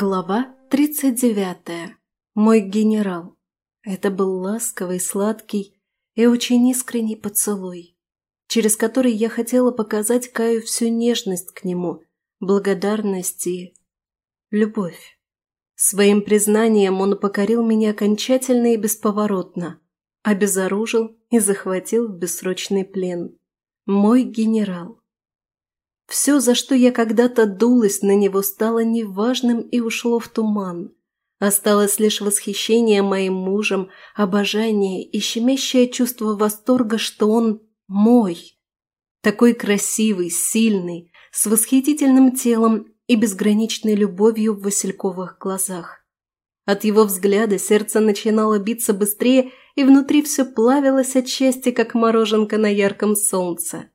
Глава 39. Мой генерал. Это был ласковый, сладкий и очень искренний поцелуй, через который я хотела показать Каю всю нежность к нему, благодарность и любовь. Своим признанием он покорил меня окончательно и бесповоротно, обезоружил и захватил в бессрочный плен. Мой генерал. Все, за что я когда-то дулась на него, стало неважным и ушло в туман. Осталось лишь восхищение моим мужем, обожание и щемящее чувство восторга, что он мой. Такой красивый, сильный, с восхитительным телом и безграничной любовью в васильковых глазах. От его взгляда сердце начинало биться быстрее, и внутри все плавилось от счастья, как мороженка на ярком солнце.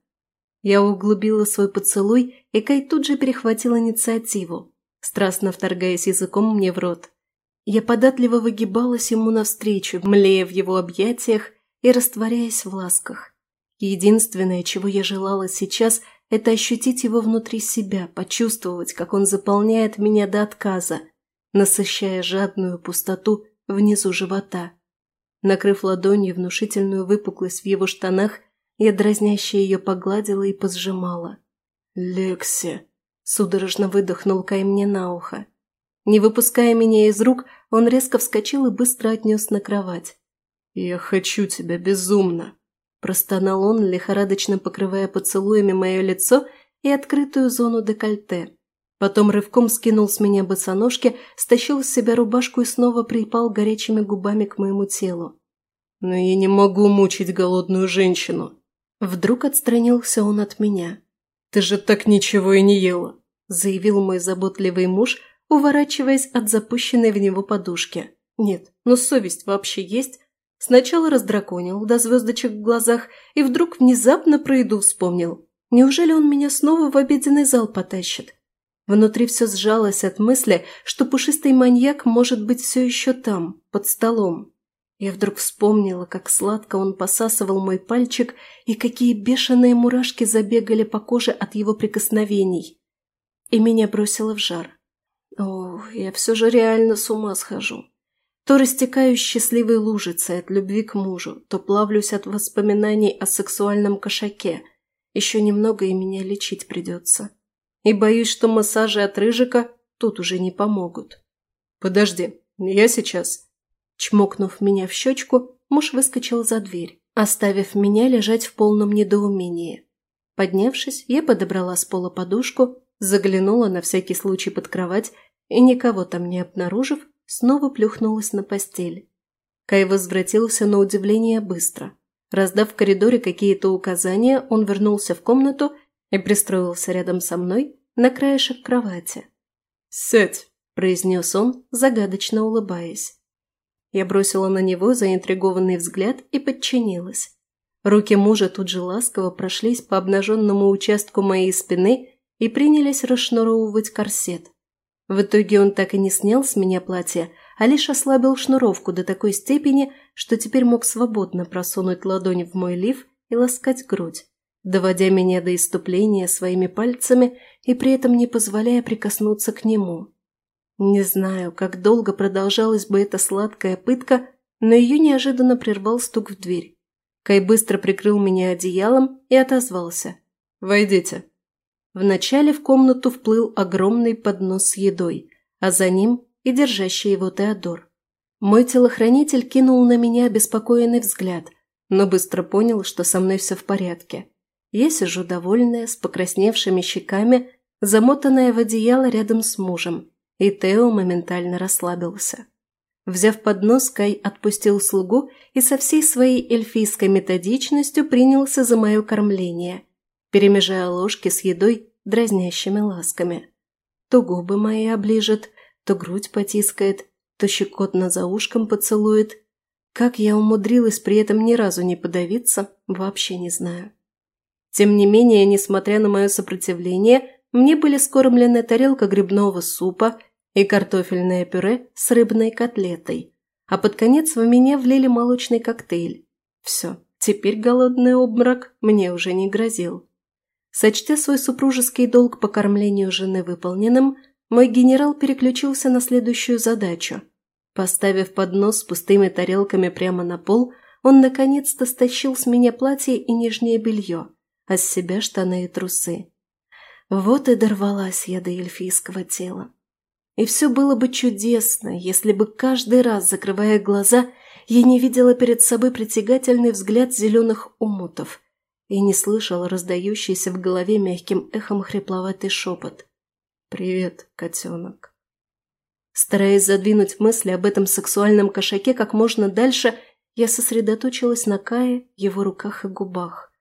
Я углубила свой поцелуй, и Кай тут же перехватил инициативу, страстно вторгаясь языком мне в рот. Я податливо выгибалась ему навстречу, млея в его объятиях и растворяясь в ласках. Единственное, чего я желала сейчас, это ощутить его внутри себя, почувствовать, как он заполняет меня до отказа, насыщая жадную пустоту внизу живота. Накрыв ладонью внушительную выпуклость в его штанах, я дразняще ее погладила и позжимала. «Лекси!» – судорожно выдохнул Кай мне на ухо. Не выпуская меня из рук, он резко вскочил и быстро отнес на кровать. «Я хочу тебя безумно!» – простонал он, лихорадочно покрывая поцелуями мое лицо и открытую зону декольте. Потом рывком скинул с меня босоножки, стащил с себя рубашку и снова припал горячими губами к моему телу. «Но я не могу мучить голодную женщину!» Вдруг отстранился он от меня. «Ты же так ничего и не ела», – заявил мой заботливый муж, уворачиваясь от запущенной в него подушки. «Нет, но совесть вообще есть?» Сначала раздраконил до звездочек в глазах и вдруг внезапно про еду вспомнил. Неужели он меня снова в обеденный зал потащит? Внутри все сжалось от мысли, что пушистый маньяк может быть все еще там, под столом. Я вдруг вспомнила, как сладко он посасывал мой пальчик и какие бешеные мурашки забегали по коже от его прикосновений. И меня бросило в жар. О, я все же реально с ума схожу. То растекаюсь счастливой лужицей от любви к мужу, то плавлюсь от воспоминаний о сексуальном кошаке. Еще немного и меня лечить придется. И боюсь, что массажи от рыжика тут уже не помогут. Подожди, я сейчас. Чмокнув меня в щечку, муж выскочил за дверь, оставив меня лежать в полном недоумении. Поднявшись, я подобрала с пола подушку, заглянула на всякий случай под кровать и, никого там не обнаружив, снова плюхнулась на постель. Кай возвратился на удивление быстро. Раздав в коридоре какие-то указания, он вернулся в комнату и пристроился рядом со мной на краешек кровати. «Сядь!» – произнес он, загадочно улыбаясь. Я бросила на него заинтригованный взгляд и подчинилась. Руки мужа тут же ласково прошлись по обнаженному участку моей спины и принялись расшнуровывать корсет. В итоге он так и не снял с меня платье, а лишь ослабил шнуровку до такой степени, что теперь мог свободно просунуть ладонь в мой лиф и ласкать грудь, доводя меня до иступления своими пальцами и при этом не позволяя прикоснуться к нему. Не знаю, как долго продолжалась бы эта сладкая пытка, но ее неожиданно прервал стук в дверь. Кай быстро прикрыл меня одеялом и отозвался. «Войдите». Вначале в комнату вплыл огромный поднос с едой, а за ним и держащий его Теодор. Мой телохранитель кинул на меня обеспокоенный взгляд, но быстро понял, что со мной все в порядке. Я сижу довольная, с покрасневшими щеками, замотанная в одеяло рядом с мужем, и Тео моментально расслабился. Взяв поднос, Кай отпустил слугу и со всей своей эльфийской методичностью принялся за мое кормление, перемежая ложки с едой дразнящими ласками. То губы мои оближет, то грудь потискает, то щекотно за ушком поцелует. Как я умудрилась при этом ни разу не подавиться, вообще не знаю. Тем не менее, несмотря на мое сопротивление, мне были скормлены тарелка грибного супа и картофельное пюре с рыбной котлетой, а под конец в меня влили молочный коктейль. Все, теперь голодный обморок мне уже не грозил. Сочтя свой супружеский долг по кормлению жены выполненным, мой генерал переключился на следующую задачу. Поставив поднос с пустыми тарелками прямо на пол, он наконец-то стащил с меня платье и нижнее белье, а с себя штаны и трусы. Вот и дорвалась я до эльфийского тела. И все было бы чудесно, если бы каждый раз, закрывая глаза, я не видела перед собой притягательный взгляд зеленых умутов и не слышала раздающийся в голове мягким эхом хрипловатый шепот. «Привет, котенок». Стараясь задвинуть мысли об этом сексуальном кошаке как можно дальше, я сосредоточилась на Кае, его руках и губах.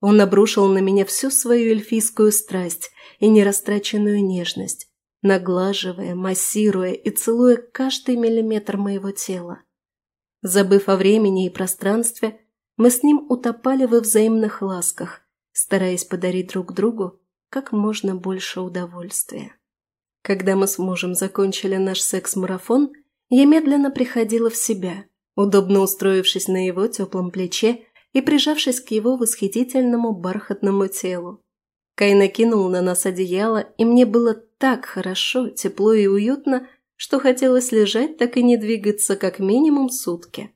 Он обрушил на меня всю свою эльфийскую страсть и нерастраченную нежность, наглаживая, массируя и целуя каждый миллиметр моего тела. Забыв о времени и пространстве, мы с ним утопали во взаимных ласках, стараясь подарить друг другу как можно больше удовольствия. Когда мы с мужем закончили наш секс-марафон, я медленно приходила в себя, удобно устроившись на его теплом плече и прижавшись к его восхитительному бархатному телу. Кай накинул на нас одеяло, и мне было так хорошо, тепло и уютно, что хотелось лежать, так и не двигаться как минимум сутки.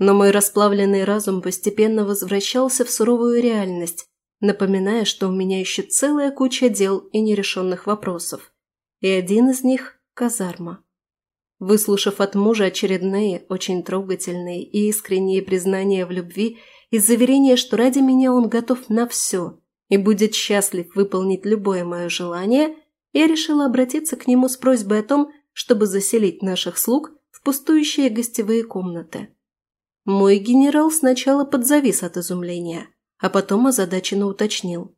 Но мой расплавленный разум постепенно возвращался в суровую реальность, напоминая, что у меня еще целая куча дел и нерешенных вопросов. И один из них – казарма. Выслушав от мужа очередные, очень трогательные и искренние признания в любви и заверения, что ради меня он готов на все и будет счастлив выполнить любое мое желание, я решила обратиться к нему с просьбой о том, чтобы заселить наших слуг в пустующие гостевые комнаты. Мой генерал сначала подзавис от изумления, а потом озадаченно уточнил.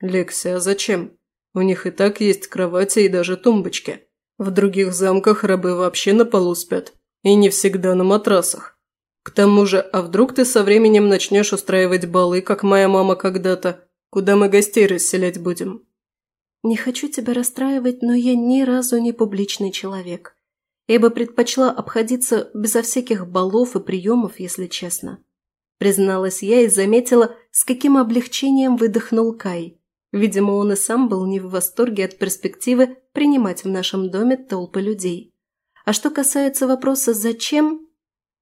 «Лекси, а зачем? У них и так есть кровати и даже тумбочки. В других замках рабы вообще на полу спят. И не всегда на матрасах. К тому же, а вдруг ты со временем начнешь устраивать балы, как моя мама когда-то? Куда мы гостей расселять будем?» «Не хочу тебя расстраивать, но я ни разу не публичный человек. Я бы предпочла обходиться безо всяких балов и приемов, если честно». Призналась я и заметила, с каким облегчением выдохнул Кай. Видимо, он и сам был не в восторге от перспективы принимать в нашем доме толпы людей. А что касается вопроса «зачем?»,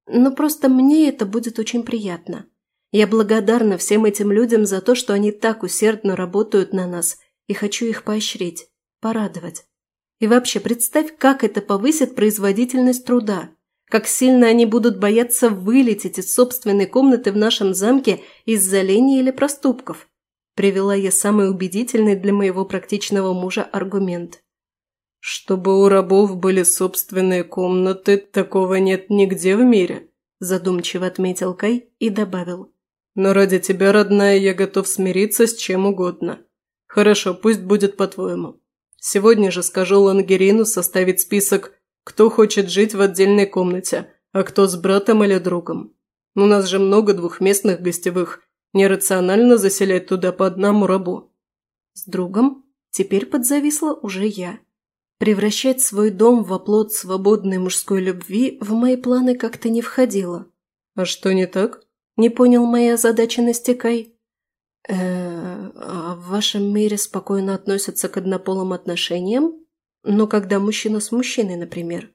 ну просто мне это будет очень приятно. Я благодарна всем этим людям за то, что они так усердно работают на нас, и хочу их поощрить, порадовать. И вообще, представь, как это повысит производительность труда, как сильно они будут бояться вылететь из собственной комнаты в нашем замке из-за лени или проступков. Привела я самый убедительный для моего практичного мужа аргумент. «Чтобы у рабов были собственные комнаты, такого нет нигде в мире», задумчиво отметил Кай и добавил. «Но ради тебя, родная, я готов смириться с чем угодно. Хорошо, пусть будет по-твоему. Сегодня же скажу Лангерину составить список, кто хочет жить в отдельной комнате, а кто с братом или другом. У нас же много двухместных гостевых, нерационально заселять туда по одному рабу». С другом теперь подзависла уже я. Превращать свой дом в оплот свободной мужской любви в мои планы как-то не входило. «А что не так?» – не понял моя озадаченности Кай. Э, а в вашем мире спокойно относятся к однополым отношениям? Но когда мужчина с мужчиной, например?»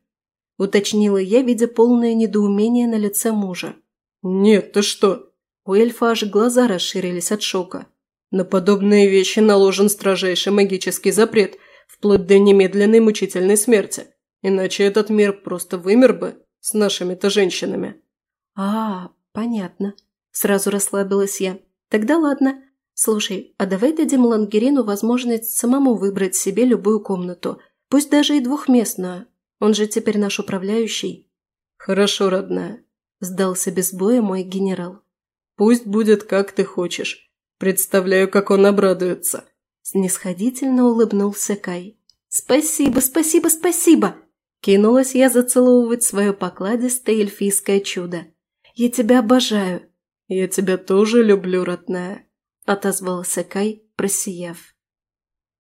Уточнила я, видя полное недоумение на лице мужа. «Нет, ты что?» У эльфа аж глаза расширились от шока. «На подобные вещи наложен строжайший магический запрет, вплоть до немедленной мучительной смерти. Иначе этот мир просто вымер бы с нашими-то женщинами». «А, понятно». Сразу расслабилась я. Тогда ладно. Слушай, а давай дадим Лангерину возможность самому выбрать себе любую комнату, пусть даже и двухместную. Он же теперь наш управляющий. Хорошо, родная. Сдался без боя мой генерал. Пусть будет как ты хочешь. Представляю, как он обрадуется. Снисходительно улыбнулся Кай. «Спасибо, спасибо, спасибо!» Кинулась я зацеловывать свое покладистое эльфийское чудо. «Я тебя обожаю!» «Я тебя тоже люблю, родная», – отозвался Кай, просияв.